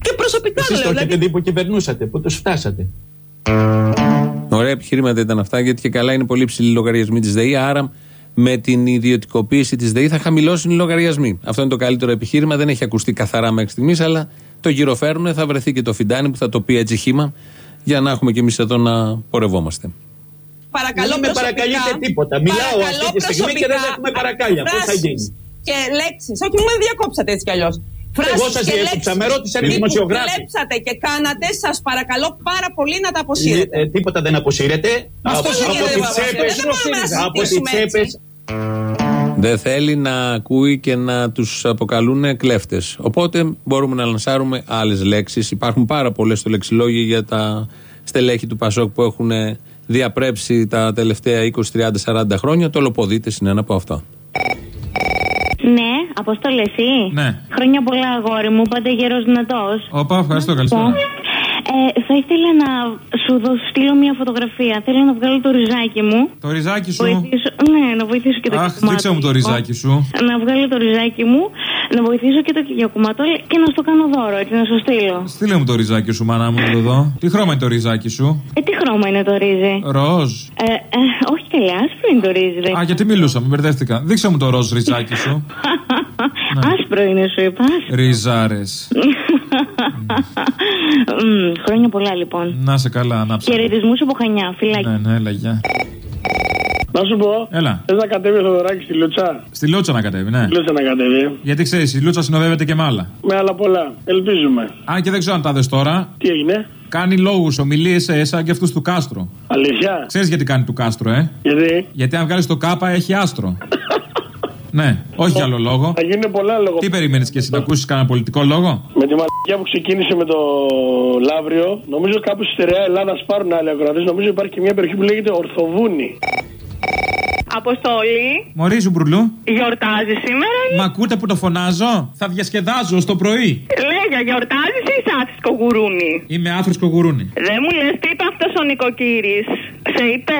Και προσωπικά Εσείς το το λέω. έχετε Δηλαδή, δει που κυβερνούσατε, που τους φτάσατε. Ωραία επιχειρήματα ήταν αυτά, γιατί και καλά είναι πολύ ψηλοί οι λογαριασμοί της ΔΕΗ. Άρα με την ιδιωτικοποίηση της ΔΕΗ θα χαμηλώσουν οι λογαριασμοί. Αυτό είναι το καλύτερο επιχείρημα. Δεν έχει ακουστεί καθαρά μέχρι στιγμής, αλλά το γυροφέρνουν. Θα βρεθεί και το φιντάνι που θα το πει έτσι χήμα, για να έχουμε και εμείς εδώ να πορευόμαστε. Παρακαλώ Δεν με προσωπικά. παρακαλείτε τίποτα. Μιλάω Παρακαλώ αυτή τη στιγμή και δεν προσωπικά έχουμε παρακάλια. Πώς θα εκφράσεις γίνει. Και λέξεις. Όχι, μου διακόψατε έτσι κι αλλιώς. Εγώ σας διέκοψα, με ρώτησε ένα δημοσιογράφη. Κλέψατε και κάνατε, σας παρακαλώ πάρα πολύ να τα αποσύρετε. Ε, τίποτα δεν αποσύρεται. Αυτό Από, είναι από κύριε τις Παπαδόπουλο. τσέπες, Δεν μπορούμε να από τις συζητήσουμε έτσι. τσέπες Δεν θέλει να ακούει και να τους αποκαλούν κλέφτες. Οπότε μπορούμε να λανσάρουμε άλλες λέξεις. Υπάρχουν πάρα πολλές στο λεξιλόγιο για τα στελέχη του Πασόκ που έχουν διαπρέψει τα τελευταία 20, 30, 40 χρόνια. Το Λοποδίτε είναι ένα από αυτά. Ναι, Αποστόλη, εσύ; Ναι. Χρόνια πολλά, αγόρι μου, πάντα γερός δυνατός. Όπα, ευχαριστώ, καλησπέρα. Ε, θα ήθελα να σου δω- στείλω μια φωτογραφία. Θέλω να βγάλω το ριζάκι μου. Το ριζάκι σου; Βοηθήσω, ναι, να βοηθήσω και το Αχ, κομμάτι. δείξε μου το ριζάκι σου. Να βγάλω το ριζάκι μου, να βοηθήσω και το κομμάτι και να στο κάνω δώρο, έτσι να σου στείλω. Στείλε μου το ριζάκι σου, μάνα μου, να το δω. Τι χρώμα είναι το ριζάκι σου; Ε, τι χρώμα είναι το ρύζι; Ροζ. Ε, ε, όχι καλέ, άσπρο είναι το ρύζι. δεν- Α, γιατί μιλούσα, με μπερδεύτηκα. Δείξε μου το ροζ ριζάκι σου. *laughs* Άσπρο είναι, σου είπα. Ριζάρες. Μμ, Χρόνια πολλά, λοιπόν. Να 'σαι καλά, ανάψε. Χαιρετισμούς από Χανιά, φιλάκι. Ναι, ναι, έλα, γεια. Να σου πω. Έλα. Θες να κατέβει το δωράκι στη Λούτσα. Στη Λούτσα να κατέβει, ναι. Λούτσα να κατέβει. Γιατί ξέρεις, η Λούτσα συνοδεύεται και με άλλα. Με άλλα πολλά. Ελπίζουμε. Αν και δεν ξέρω αν τα 'δες τώρα. Τι έγινε; Κάνει λόγους, ομιλίες σαν και αυτούς του Κάστρο. Αλήθεια; Ξέρεις γιατί κάνει του Κάστρο, ε; Γιατί; Γιατί αν βγάλεις το κάπα έχει άστρο. *laughs* ναι, όχι για άλλο λόγο. Θα γίνουν πολλά λόγω. Τι περιμένεις και εσύ να ακούσεις κανένα πολιτικό λόγο; Με τη μαλακιά που ξεκίνησε με το Λαύριο, νομίζω κάπου στη στερεά Ελλάδας πάρουν άλλοι ακροατές. Νομίζω υπάρχει και μια περιοχή που λέγεται Ορθοβούνη. Αποστολή, Μωρίζου μπρουλού. γιορτάζει σήμερα ή; Μα ακούτε που το φωνάζω; Θα διασκεδάζω στο πρωί. Λέγια, γιορτάζεις ή είσαι άθρησκο γουρούνι; Είμαι άφρισκο γουρούνι. Δεν μου λες τι είπε αυτός ο νοικοκύρης; Σε είπε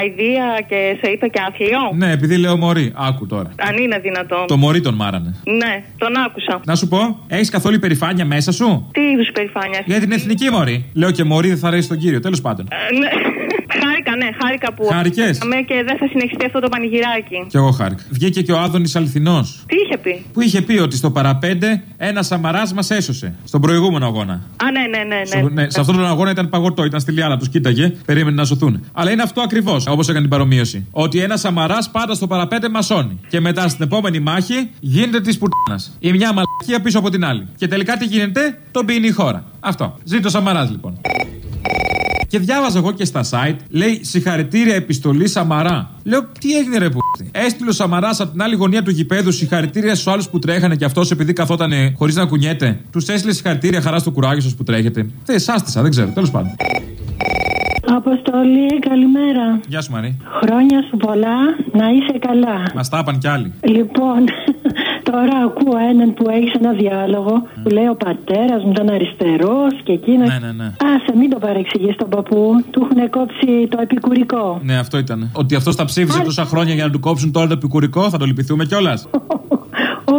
αηδία και σε είπε και άθλιο; Ναι, επειδή λέω μωρή. Άκου τώρα. Αν είναι δυνατόν. Το μωρή τον μάρανε. Ναι, τον άκουσα. Να σου πω, έχεις καθόλου υπερηφάνεια μέσα σου; Τι είδους περηφάνεια. Για την εθνική μωρή. Λέω και μωρή δεν θα αρέσει τον κύριο, τέλος πάντων. Ε, ναι. Χάρηκα, ναι, χάρηκα που. Χάρηκες; Και δεν θα συνεχιστεί αυτό το πανηγυράκι. Κι εγώ χάρηκα. Βγήκε και ο Άδωνης Αληθινός. Τι είχε πει; Που είχε πει ότι στο παραπέντε ένας Σαμαράς μας έσωσε. Στον προηγούμενο αγώνα. Α, ναι, ναι, ναι. ναι. Στο- ναι, σε αυτόν τον αγώνα ήταν παγωτό, ήταν στη Λιάνα, τους κοίταγε, περίμενε να σωθούν. Αλλά είναι αυτό ακριβώς, όπως έκανε την παρομοίωση. Ότι ένας Σαμαράς πάντα στο παραπέντε μασώνει. Και μετά στην επόμενη μάχη γίνεται τη πουτάνας. Η μια μαλακία πίσω από την άλλη. Και τελικά τι γίνεται, τον πίνει η χώρα. Αυτό. Ζήτω ο Σαμαράς λοιπόν. Και διάβαζα εγώ και στα site, λέει συγχαρητήρια επιστολή Σαμαρά. Λέω, τι έγινε ρε που. Έστειλε ο Σαμαράς από την άλλη γωνία του γηπέδου συγχαρητήρια στους άλλους που τρέχανε και αυτός επειδή καθότανε χωρίς να κουνιέται. Τους έστειλε συγχαρητήρια χαρά στο κουράγιο σας που τρέχετε. Δεν σάστησα, δεν ξέρω, τέλος πάντων. Αποστολή, καλημέρα. Γεια σου Μαρή. Χρόνια σου πολλά, να είσαι καλά. Μας τα είπαν κι άλλοι. Λοιπόν, τώρα ακούω έναν που έχει ένα διάλογο που λέει ο πατέρας μου ήταν αριστερός και εκείνος. Ναι, ναι, ναι. Άσε, μην το παρεξηγείς τον παππού. Του έχουν κόψει το επικουρικό. Ναι, αυτό ήταν. Ότι αυτός τα ψήφισε τόσα χρόνια για να του κόψουν τώρα το επικουρικό, θα το λυπηθούμε κιόλας. *laughs*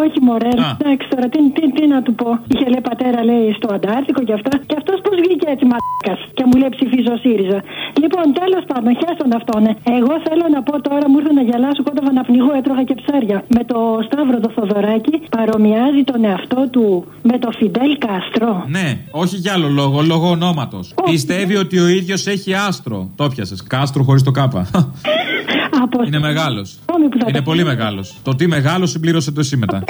Όχι, μωρέ, εντάξει τώρα, τι, τι, τι να του πω. Είχε λέει πατέρα, λέει στο Αντάρτικο και αυτά. Και αυτός πώς βγήκε έτσι μαλάκας και μου λέει ψηφίζω ΣΥΡΙΖΑ. Λοιπόν, τέλος πάντων, χέστον αυτόν. ε. Εγώ θέλω να πω τώρα, μου ήρθε να γελάσω κόνταβα να πνιγώ, έτρωγα και ψάρια. Με το Σταύρο το Θοδωράκι παρομοιάζει τον εαυτό του με το Φιντέλ Κάστρο. Ναι, όχι για άλλο λόγο, λόγω ονόματος. Πιστεύει ότι ο ίδιος έχει άστρο. Το πιασε. Κάστρο χωρίς το κάπα. *laughs* *laughs* Είναι μεγάλος. Είναι πολύ μεγάλος. Το τι μεγάλο συμπλήρωσε το εσύ μετά.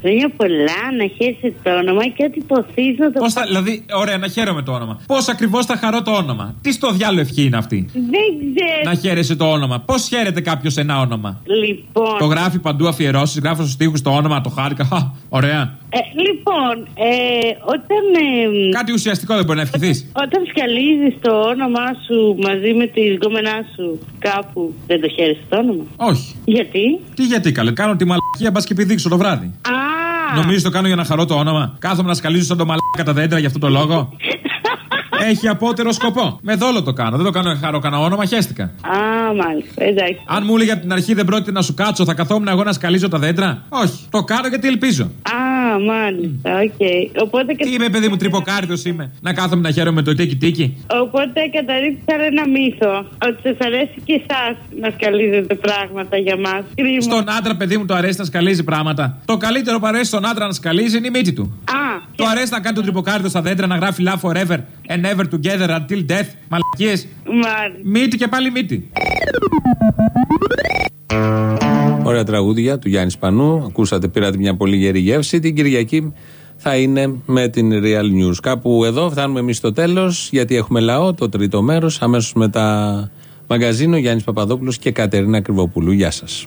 Χρόνια πολλά να χέσει το όνομα και ό,τι ποθεί να το Πώς θα, δηλαδή, ωραία, να χαίρομαι το όνομα. Πώς ακριβώς θα χαρώ το όνομα. Τι στο διάλογο ευχή είναι αυτή; Δεν ξέρω. Να χαίρεσαι το όνομα. Πώς χαίρεται κάποιος ένα όνομα; Λοιπόν. Το γράφει παντού αφιερώσεις, γράφει στους τοίχου το όνομα, το χάρηκα. Χα, ωραία. Ε, λοιπόν, ε, όταν. Ε, Κάτι ουσιαστικό δεν μπορεί να ευχηθείς. Όταν σκαλίζεις το όνομά σου μαζί με τη γκόμενά σου κάπου, δεν το χαίρεσαι το όνομα. Όχι. Γιατί; Τι γιατί καλέ, κάνω τη μαλακία μπας και πηδήξω το βράδυ. Α, Νομίζεις το κάνω για να χαρώ το όνομα; Κάθομαι να σκαλίζω σαν το μαλάκα τα δέντρα για αυτό το λόγο; *laughs* Έχει απώτερο σκοπό. Με δόλο το κάνω. Δεν το κάνω για να χαρώ κανένα όνομα, χέστηκα. α, μάλιστα, εντάξει. Αν μου έλεγε από την αρχή δεν πρόκειται να σου κάτσω, θα καθόμουν εγώ να σκαλίζω τα δέντρα. Όχι. Το κάνω γιατί ελπίζω. Α, μάλιστα, οκ. Οπότε, Τι είμαι, παιδί μου, τρυποκάρυδο είμαι. Να κάθομαι να χαίρομαι με το τίκι τίκι. Οπότε καταρρίψαμε ένα μύθο. Ότι σας αρέσει και εσάς να σκαλίζετε πράγματα για μας. Στον άντρα, παιδί μου, το αρέσει να σκαλίζει πράγματα. Το καλύτερο που αρέσει στον άντρα να σκαλίζει είναι η μύτη του. Α, Το αρέσει να κάνει τον τρυποκάρδο στα δέντρα, να γράφει love forever and never together until death. Μαλακίες. Μύτη και πάλι μύτη. Ωραία τραγούδια του Γιάννη Σπανού. Ακούσατε, πήρατε μια πολύ γερή γεύση. Την Κυριακή θα είναι με την Real News. Κάπου εδώ φτάνουμε εμείς στο τέλος, γιατί έχουμε λαό, το τρίτο μέρος. Αμέσως μετά μαγκαζίνο Γιάννης Παπαδόπουλος και Κατερίνα Κρυβοπούλου. Γεια σας.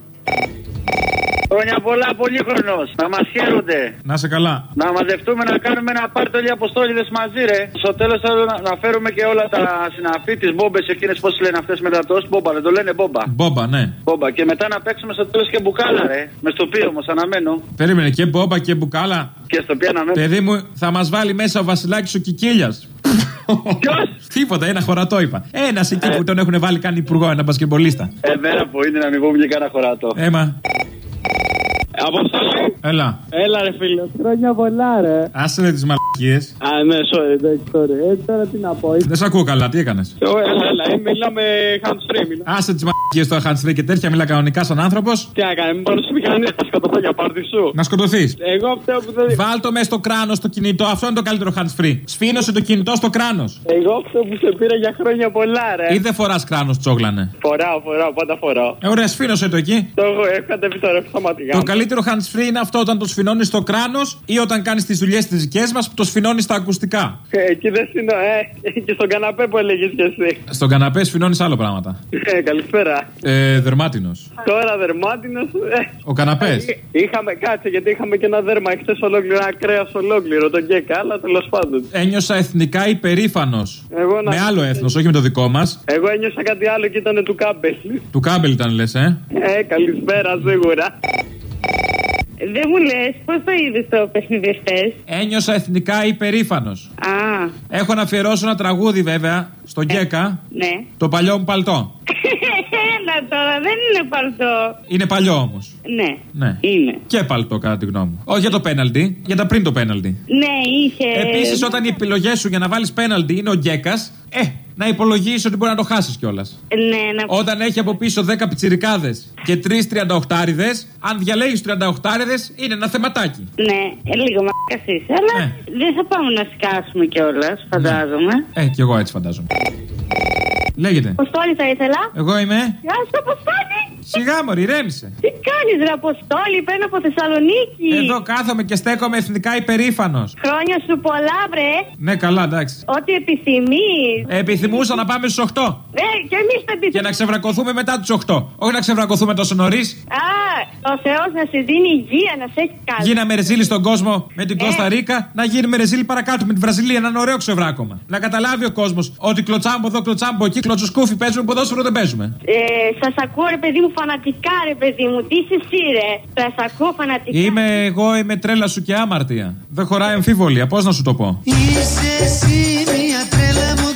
Χρόνια πολλά, πολύχρονος. Να μας χαίρονται. Να σε καλά. Να μαζευτούμε να κάνουμε ένα πάρτι όλοι οι αποστόλιδες μαζί, ρε. Στο τέλος θέλω να, να φέρουμε και όλα τα συναφή, τις μπόμπες εκείνες, πώς λένε αυτές μετατό. Μπόμπα, δεν το λένε μπόμπα. Μπόμπα, ναι. Μπόμπα. Και μετά να παίξουμε στο τέλος και μπουκάλα, ρε. Μες στο οποίο όμως αναμένω. Περίμενε και μπόμπα και μπουκάλα. Και στο οποίο αναμένω. Παιδί μου, θα μας βάλει μέσα ο Βασιλάκης ο Κικίλιας. Ποιος; *laughs* Τίποτα, ένα χωρατό είπα. Ένας εκεί που τον έχουν βάλει κάνει υπουργό, ένα μπασκεμπολίστα. Εμένα που είναι να μην πούμε και κανένα χωρατό. Έμα. Αποστολή. Έλα. Έλα, ρε φίλο. Χρόνια πολλά, ρε. Άσε με τις μαλακίες. Α, ναι, sorry, εντάξει, sorry. Ε, τώρα τι να πω. Δεν σε ακούω καλά, τι έκανες; Ε, Έλα, έλα, ε, μιλάμε hands free. Μιλά. Άσε τις μαλακίες στο hands και τέτοια, μιλά κανονικά σαν άνθρωπος. Τι να κάνει, μην πάρω στη μηχανή, θα σκοτωθώ για πάρτι σου. Να σκοτωθείς. Εγώ αυτό που δεν. Βάλτο μες στο κράνος το κινητό, αυτό είναι το καλύτερο hands free. Σφίνωσε το κινητό στο κράνος. Εγώ αυτό που σε πήρα για χρόνια πολλά, ρε. Ή δεν φοράς κράνος τσόγλανε. Φοράω, φοράω, πάντα φοράω. Ε, ωραία, σφίνωσε το εκεί. Το έχω, έχω κατέβει τώρα, έχω σταματικά. Το καλύτερο hands free είναι αυτό όταν το σφινώνεις στο κράνος ή όταν κάνεις τις δουλειές τις δικές μας που το σφινώνεις στα ακουστικά; Ε, Εκεί δεν είναι, ε, και στον καναπέ που έλεγες κι εσύ. Στον καναπέ σφινώνεις άλλα πράγματα. Ε, καλησπέρα. Ε, δερμάτινος. Τώρα δερμάτινος. Ε, Ο καναπές. είχαμε κάτσε γιατί είχαμε και ένα δέρμα εχθές ολόκληρο, ένα κρέας ολόκληρο, τον γκέκα, αλλά τέλος πάντων. Ένιωσα εθνικά υπερήφανος. Εγώ να- Με άλλο έθνος, όχι με το δικό μας. Εγώ ένιωσα κάτι άλλο και ήταν του κάμπελ. Του κάμπελ ήταν λες, ε; Ε, καλησπέρα σίγουρα. Δεν μου λες πώς το είδες το παιχνίδι χθε. Ένιωσα εθνικά υπερήφανος. Α, Έχω να αφιερώσω ένα τραγούδι βέβαια στον Γκέκα. ναι. Το παλιό μου παλτό. *laughs* Έλα τώρα, δεν είναι παλτό. Είναι παλιό όμως. Ναι. Ναι. Είναι. Και παλτό, κατά τη γνώμη μου. Όχι για το πέναλτι, για τα πριν το πέναλτι. Ναι, είχε. Επίσης, όταν οι επιλογές σου για να βάλεις πέναλτι είναι ο Γκέκας, ε, να υπολογίσεις ότι μπορεί να το χάσεις κιόλας. Ναι, να... Όταν έχει από πίσω 10 πιτσιρικάδες και 3 38άριδε, αν διαλέγεις 38άριδε, είναι ένα θεματάκι. Ναι, ε, λίγο μακριά είσαι, αλλά Ναι. δεν θα πάμε να σκάσουμε κιόλας, φαντάζομαι. Ε, κι εγώ έτσι φαντάζομαι. Λέγεται. Αποστόλη θα ήθελα. Εγώ είμαι. Γεια σου, Αποστόλη. Σιγά μωρή, ρέμισε. Τι κάνεις, ρε Αποστόλη, παίρνω από Θεσσαλονίκη. Εδώ κάθομαι και στέκομαι εθνικά υπερήφανος. Χρόνια σου πολλά, βρε. Ναι, καλά, εντάξει. Ό,τι επιθυμείς. Επιθυμούσα να πάμε στους 8 Ναι, και εμείς τα επιθυμούμε. και να ξεβρακωθούμε μετά τους 8. Όχι να ξεβρακωθούμε τόσο νωρίς. Α, ο Θεός να σε δίνει υγεία, να σε έχει καλά. Γίναμε ρεζίλη στον κόσμο με την Ε. Κώστα Ρίκα, να γίνουμε ρεζίλη παρακάτω με τη Βραζιλία. Ένα ωραίο ξεβράκωμα. Να καταλάβει ο κόσμος ότι κλωτσάμπο εδώ, κλωτσάμπο εκεί, κλωτσοσκούφι παίζουμε, ποδόσφαιρο δεν παίζουμε. Ε, σας ακούω, ρε παιδί μου, φανατικά, ρε παιδί μου. Τι είσαι εσύ, ρε. Σας ακούω φανατικά. Είμαι εγώ, είμαι τρέλα σου και αμαρτία. Δεν χωράει αμφιβολία, πώ να σου το πω. Είσαι εσύ μια τρέλα μου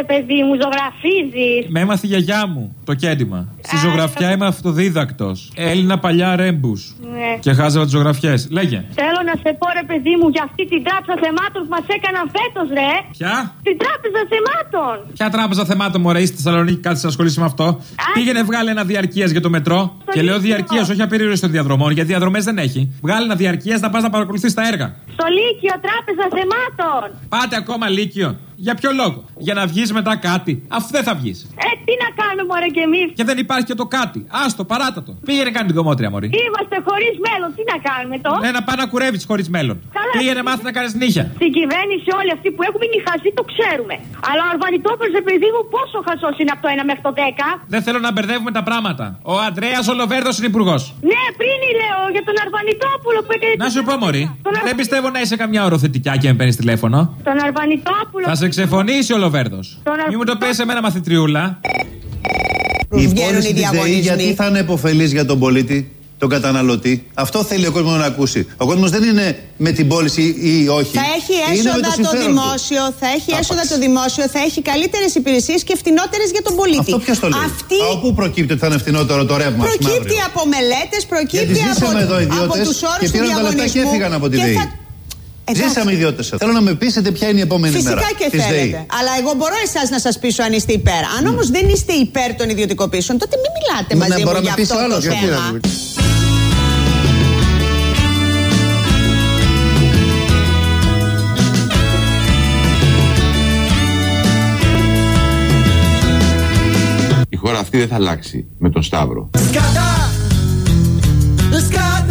ρε παιδί μου, ζωγραφίζεις. Με έμαθε η γιαγιά μου το κέντημα. Στη ζωγραφιά είμαι αυτοδίδακτο. Έλληνα παλιά ρέμπους. Ναι. Και χάζευα τις ζωγραφιές. Λέγε. Θέλω να σε πω, ρε παιδί μου, για αυτή την τράπεζα θεμάτων που μας έκαναν φέτος, ρε. Ποια; Την τράπεζα θεμάτων. Ποια τράπεζα θεμάτων μωρέ, είστε στη Θεσσαλονίκη, κάτσε να ασχολήσει με αυτό. Πήγαινε, βγάλε ένα διαρκείας για το μετρό. Και λέω διαρκείας, όχι απεριόριστο διαδρομών, γιατί διαδρομές δεν έχει. Βγάλε ένα διαρκείας να πας να παρακολουθείς τα έργα. Στο Λύκειο, τράπεζα θεμάτων. Πάτε ακόμα λύκειο. Για ποιο λόγο; Για να βγεις μετά κάτι. Αφού δεν θα βγεις. Ε, τι να κάνουμε, ρε κι εμείς; Και δεν υπάρχει και το κάτι. Άστο, παράτατο. Πήγαινε κάνει την κομμότρια, Μωρή. Είμαστε χωρίς μέλλον, τι να κάνουμε τώρα. Ναι, να πάει να κουρεύεις χωρίς μέλλον. Καλά. Πήγαινε μάθει να κάνεις νύχια. Στην κυβέρνηση όλοι αυτοί που έχουμε είναι χαζοί, το ξέρουμε. Αλλά ο Αρβανιτόπουλος, παιδί μου, πόσο χαζός είναι από το 1 μέχρι το 10. Δεν θέλω να μπερδεύουμε τα πράγματα. Ο Αντρέας Ολοβέρδος είναι υπουργός. Ναι, πριν λέω για τον Αρβανιτόπουλο που έκανε. Να σου πω, Μωρή. Τον, Δεν πιστεύω να είσαι καμιά οροθετικιά και με παίρνεις τηλέφωνο. τον Αρβανιτόπουλο. Θα σε ξεφωνήσει ο Ολοβέρδο. Τον Μην μου το πει σε μένα μαθητριούλα. Η πώληση της ΔΕΗ γιατί θα είναι επωφελής για τον πολίτη, τον καταναλωτή. Αυτό θέλει ο κόσμος να ακούσει. Ο κόσμος δεν είναι με την πώληση ή όχι. Θα έχει Είναι με έσοδα το, συμφέρον του. δημόσιο, θα έχει έσοδα το δημόσιο, θα έχει καλύτερες υπηρεσίες και φτηνότερες για τον πολίτη. Αυτό ποιος το λέει; Αυτή Από πού προκύπτει ότι θα είναι φθηνότερο το ρεύμα ας πούμε, προκύπτει αύριο; από μελέτες, προκύπτει Γιατί από, ζήσαμε εδώ από ιδιώτες τους όρους και του πήραν τα λεφτά διαγωνισμού. και έφυγαν από τη και ΔΕΗ. Θα- Εντάξει. Ζήσαμε ιδιώτες. Θέλω να με πείσετε ποια είναι η επόμενη Φυσικά μέρα. και της ΔΕΗ. θέλετε. Αλλά εγώ μπορώ εσάς να σας πείσω αν είστε υπέρ. Αν όμως δεν είστε υπέρ των ιδιωτικοποιήσεων, τότε μην μιλάτε Ναι, μαζί μπορώ μου να για με πείσει αυτό το άλλος, γιατί να θέμα. μην- Η χώρα αυτή δεν θα αλλάξει με τον Σταύρο. Σκάτα Σκάτα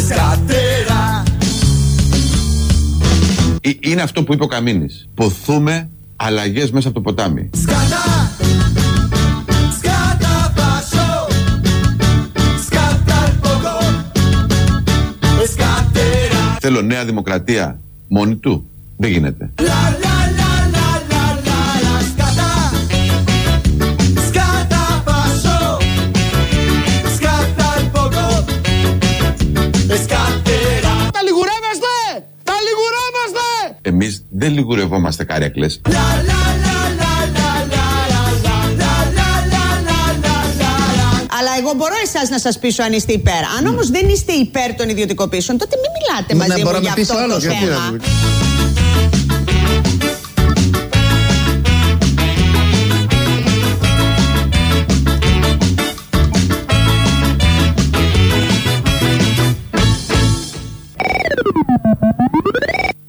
Σκατέρα Ε, Είναι αυτό που είπε ο Καμίνης. Ποθούμε αλλαγές μέσα από το ποτάμι. Σκάτα Σκάτα πασό Σκάτα el pogo Σκατέρα Θέλω νέα δημοκρατία μόνη του. Δεν γίνεται. La la δεν λιγουρευόμαστε καρέκλες. Αλλά εγώ μπορώ εσάς να σας πείσω αν είστε υπέρ. Αν όμως δεν είστε υπέρ των ιδιωτικοποιήσεων, τότε μην μιλάτε Ναι, μαζί μπορώ μου να για με πείσει αυτό το άλλος, γιατί να θέμα. μην-